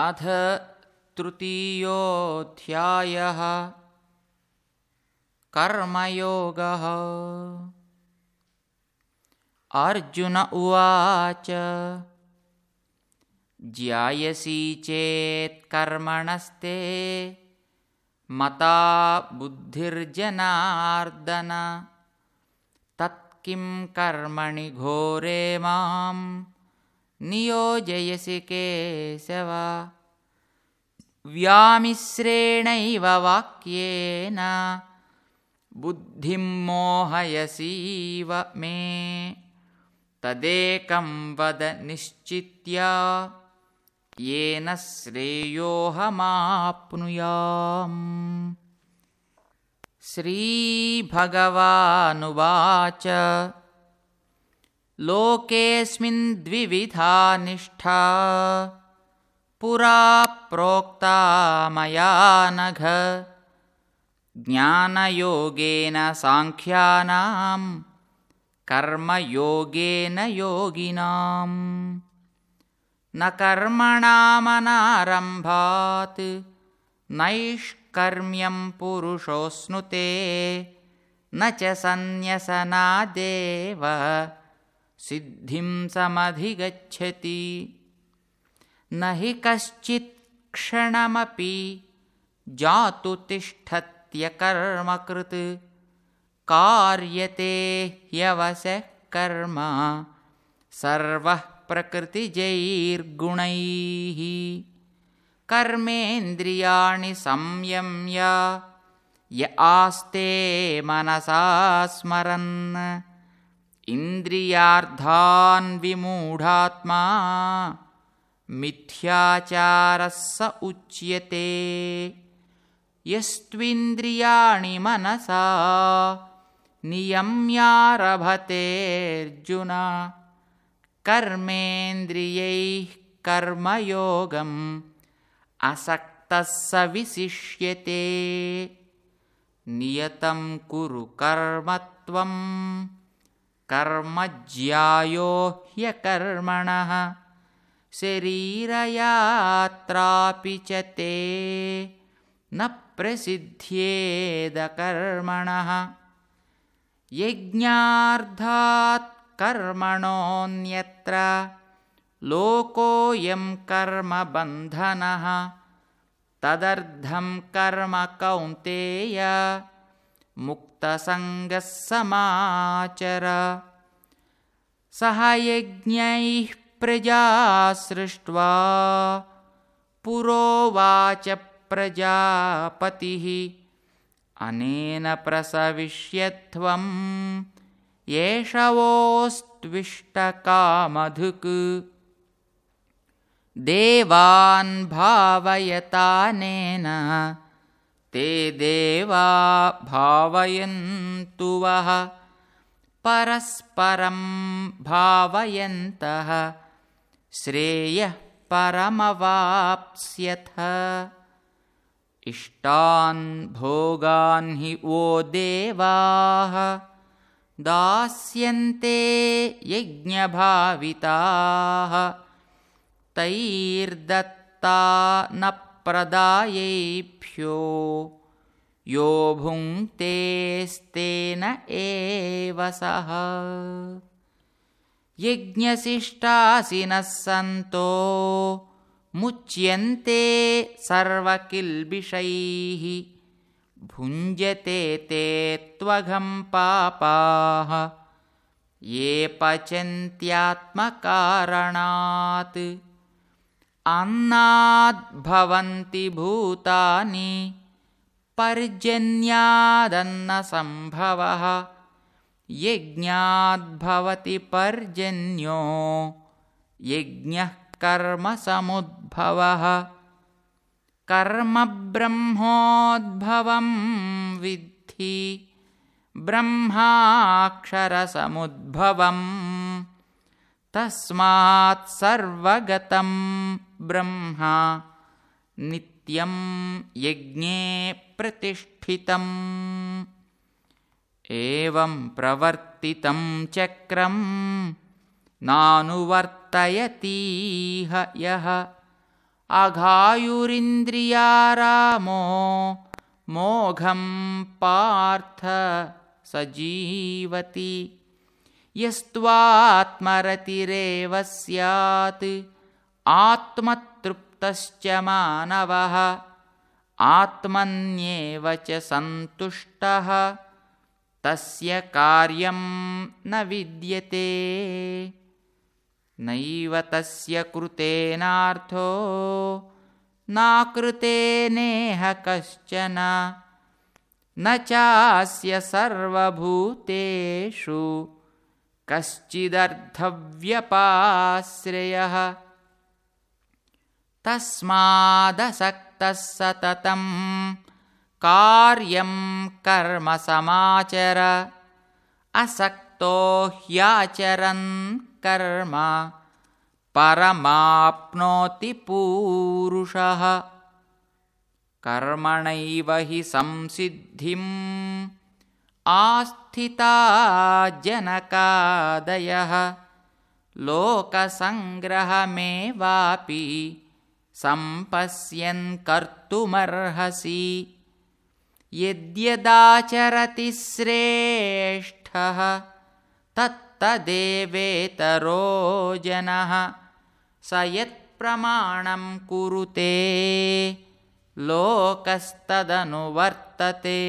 अथ तृतीयोऽध्यायः कर्मयोगः। अर्जुन उवाच ज्यायसी चेत्कर्मणस्ते मता बुद्धिर्जनार्दन। तत्किं कर्मणि घोरे मां नियोजयसि केशव। व्यामिश्रेणैव वाक्येन। बुद्धिं मोहयसीव मे। तदेकं वद निश्चित्य। येन श्रेयोऽहमाप्नुयाम्। श्रीभगवानुवाच लोकेऽस्मिन् द्विविधा निष्ठा। पुरा प्रोक्ता मया नघ। ज्ञानयोगेन साङ्ख्यानां कर्मयोगेन योगिनाम्। न कर्मणामनारम्भात् नैष्कर्म्यं पुरुषोऽश्नुते न च सन्न्यसनादेव सिद्धिं समधिगच्छति। न हि कश्चित् क्षणमपि जातु तिष्ठत्यकर्मकृत्। कार्यते ह्यवशः कर्म सर्वः प्रकृतिजैर्गुणैः। कर्मेन्द्रियाणि संयम्य य आस्ते मनसा स्मरन् इन्द्रियार्थान् विमूढात्मा मिथ्याचारः स उच्यते। यस्त्विन्द्रियाणि मनसा नियम्यारभतेऽर्जुन। कर्मेन्द्रियैः कर्मयोगम् असक्तः स विशिष्यते। नियतं कुरु कर्मत्वं कर्मज्यायो ह्यकर्मणः। शरीरयात्रापि च ते न प्रसिद्ध्येदकर्मणः। यज्ञार्धात् कर्मणोऽन्यत्र लोकोऽयं कर्मबन्धनः। तदर्थं कर्म कौन्तेय मुक्तसङ्गः समाचर। सह यज्ञैः प्रजा सृष्ट्वा पुरोवाच प्रजापतिः। अनेन प्रसविष्यध्वं येषवोस्त्विष्टकामधुक् देवान् भावयतानेन ते देवा भावयन्तु वः। परस्परं भावयन्तः। श्रेयः परमवाप्स्यथ। इष्टान् भोगान् हि वो देवाः। दास्यन्ते यज्ञभाविताः। तैर्दत्ता न प्रदायैभ्यो। यो भुङ्क्तेस्तेन एव सः। यज्ञशिष्टासिनः सन्तो मुच्यन्ते सर्वकिल्बिषैः। भुञ्जते ते त्वघं पापाः। ये पचन्त्यात्मकारणात् अन्नाद्भवन्ति भूतानि पर्जन्यादन्नसम्भवः यज्ञाद्भवति पर्जन्यो यज्ञः कर्मसमुद्भवः कर्म ब्रह्मोद्भवं विद्धि ब्रह्माक्षरसमुद्भवम् तस्मात् सर्वगतं ब्रह्म नित्यं यज्ञे प्रतिष्ठितम्। एवं प्रवर्तितं चक्रं नानुवर्तयतीह यः। अघायुरिन्द्रियारामो मोघं पार्थ स जीवति यस्त्वात्मरतिरेव स्यात्। आत्मतृप्तश्च मानवः आत्मन्येव च सन्तुष्टः। तस्य कार्यं न विद्यते। नैव तस्य कृतेनार्थो नाकृतेनेह कश्चन। न चास्य सर्वभूतेषु कश्चिदर्थव्यपाश्रयः। तस्मादसक्तः सततं कार्यं कर्मसमाचर असक्तो ह्याचरन् कर्म परमाप्नोति पूरुषः। कर्मणैव हि संसिद्धिम् आस्थिता जनकादयः लोकसङ्ग्रहमेवापि सम्पश्यन् कर्तुमर्हसि। यद्यदाचरति श्रेष्ठः तत्तदेवेतरो जनः। स यत्प्रमाणं कुरुते लोकस्तदनुवर्तते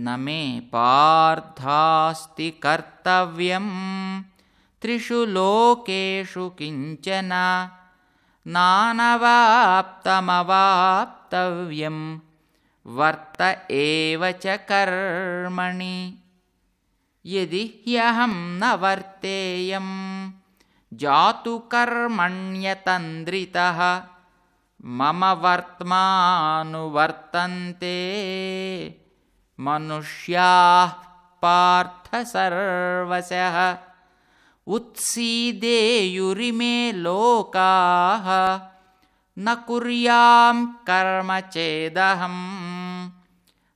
न मे पार्थास्ति कर्तव्यं त्रिषु लोकेषु किञ्चन नानवाप्तमवाप्तव्यं वर्त एव च कर्मणि। यदि ह्यहं न वर्तेयं जातु कर्मण्यतन्द्रितः। मम वर्त्मानुवर्तन्ते मनुष्याः पार्थसर्वशः उत्सीदेयुरिमे लोकाः। न कुर्यां कर्म चेदहं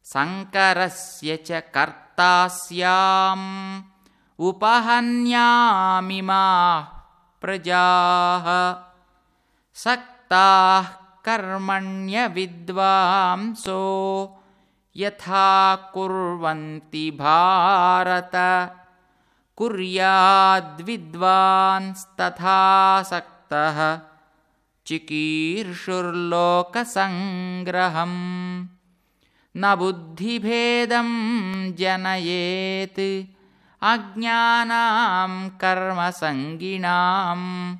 शङ्करस्य च कर्ता स्याम्। उपहन्यामिमाः प्रजाः। सक्ताः कर्मण्यविद्वांसो यथा कुर्वन्ति भारत। कुर्याद्विद्वांस्तथासक्तः चिकीर्षुर्लोकसङ्ग्रहम्। न बुद्धिभेदं जनयेत्। अज्ञानां कर्मसङ्गिणां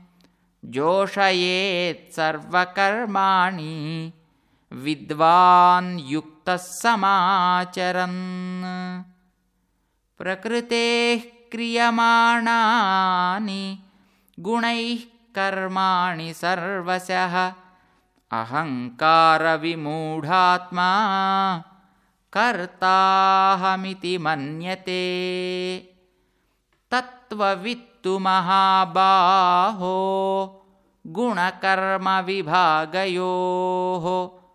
जोषयेत् सर्वकर्माणि। विद्वान् युक्तः समाचरन् प्रकृतेः क्रियमाणानि गुणैः कर्माणि सर्वशः। अहङ्कारविमूढात्मा कर्ताहमिति मन्यते। तत्त्ववित्तु महाबाहो गुणकर्मविभागयोः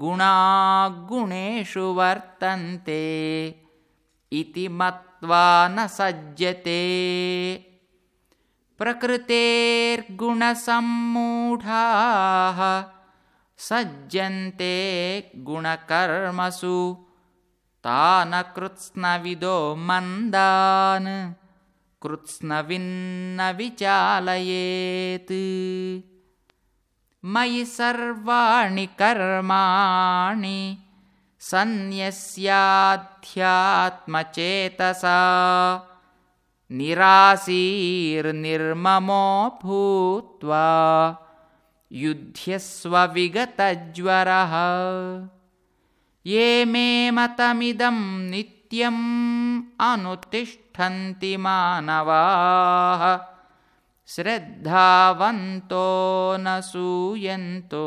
गुणागुणेषु वर्तन्ते इति मत्वा न सज्जते। प्रकृतेर्गुणसम्मूढाः सज्जन्ते गुणकर्मसु तान् कृत्स्नविदो मन्दान् कृत्स्नविन्न विचालयेत् मयि सर्वाणि कर्माणि सन्न्यस्याध्यात्मचेतसा। निराशीर्निर्ममो भूत्वा युध्यस्वविगतज्वरः। ये मे मतमिदं नित्यम् अनुतिष्ठन्ति मानवाः श्रद्धावन्तो न सूयन्तो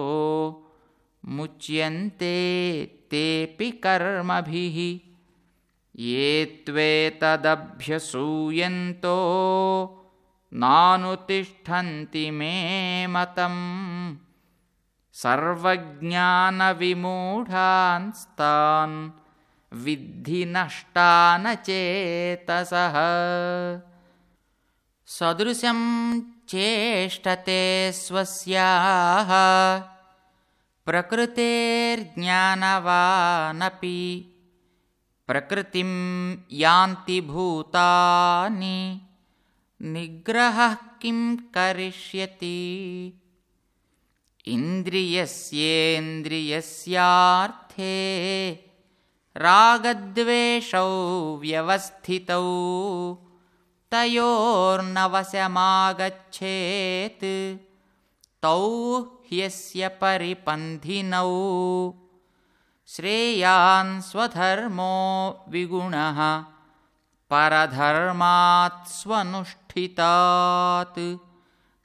मुच्यन्ते तेऽपि कर्मभिः। ये त्वेतदभ्यसूयन्तो नानुतिष्ठन्ति मे मतम्। सर्वज्ञानविमूढांस्तान् विद्धि नष्टानचेतसः सदृशं चेष्टते स्वस्याः। प्रकृतेर्ज्ञानवानपि प्रकृतिं यान्ति भूतानि। निग्रहः किं करिष्यति? इन्द्रियस्येन्द्रियस्यार्थे रागद्वेषौ व्यवस्थितौ तयोर्नवशमागच्छेत् तौ ह्यस्य परिपन्थिनौ। श्रेयान् स्वधर्मो विगुणः परधर्मात् स्वनुष्ठितात्।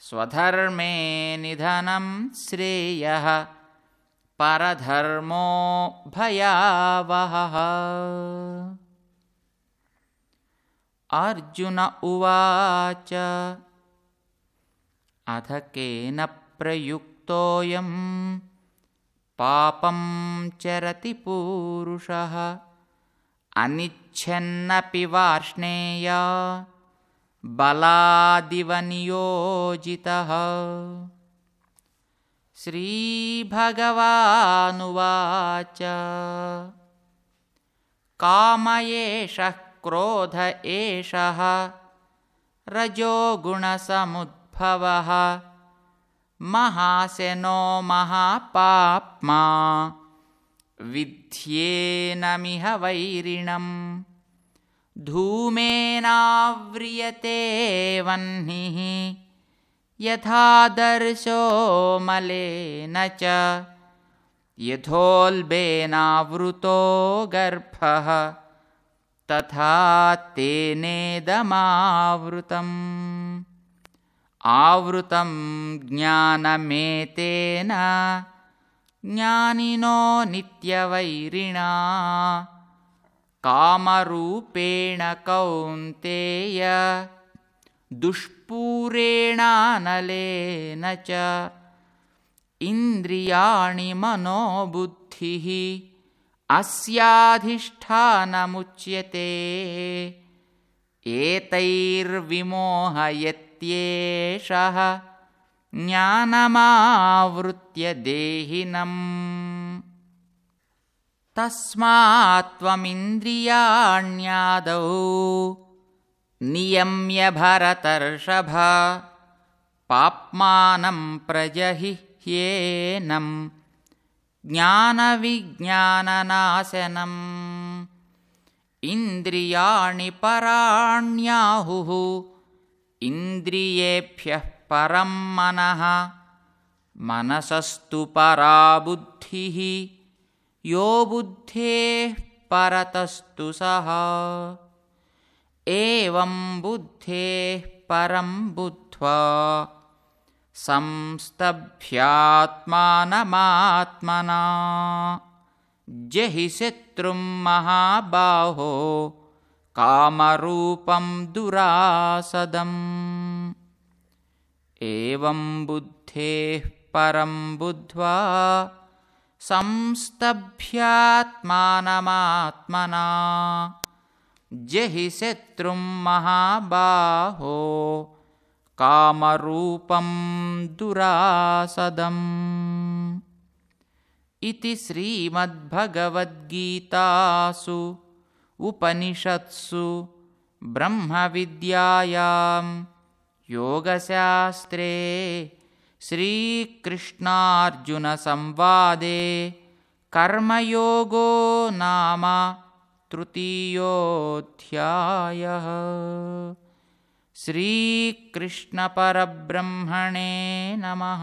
स्वधर्मे निधनं श्रेयः परधर्मो भयावहः अर्जुन उवाच। अथ केन प्रयुक्तोऽयं पापं चरति पूरुषः। अनिच्छन्नपि वार्ष्णेया। बलादिव नियोजितः। श्रीभगवानुवाच। काम एषः क्रोध एषः। रजोगुणसमुद्भवः महाशनो महापाप्मा। विध्येनमिह वैरिणम्। धूमेनाव्रियते वह्निः। यथादर्शो मलेन च। यथोल्बेनावृतो गर्भः तथा तेनेदमावृतम् आवृतं ज्ञानमेतेन ज्ञानिनो नित्यवैरिणा। कामरूपेण कौन्तेय दुष्पूरेणानलेन च। इन्द्रियाणि मनोबुद्धिः अस्याधिष्ठानमुच्यते। एतैर्विमोहयत्येषः ज्ञानमावृत्य देहिनम्। तस्मात् त्वमिन्द्रियाण्यादौ नियम्य भरतर्षभ पाप्मानं प्रजहिह्येनं ज्ञानविज्ञाननाशनम्। इन्द्रियाणि पराण्याहुः। इन्द्रियेभ्यः परं मनः। मनसस्तु परा बुद्धिः। यो बुद्धेः परतस्तु सः। एवं बुद्धेः परं बुद्ध्वा संस्तभ्यात्मानमात्मना। जहि शत्रुं महाबाहो कामरूपं दुरासदम्। एवं बुद्धेः परं बुद्ध्वा संस्तभ्यात्मानमात्मना। जहि शत्रुं महाबाहो कामरूपं दुरासदम्। इति श्रीमद्भगवद्गीतासु उपनिषत्सु ब्रह्मविद्यायां योगशास्त्रे श्रीकृष्णार्जुनसंवादे कर्मयोगो नाम तृतीयोऽध्यायः श्रीकृष्णपरब्रह्मणे नमः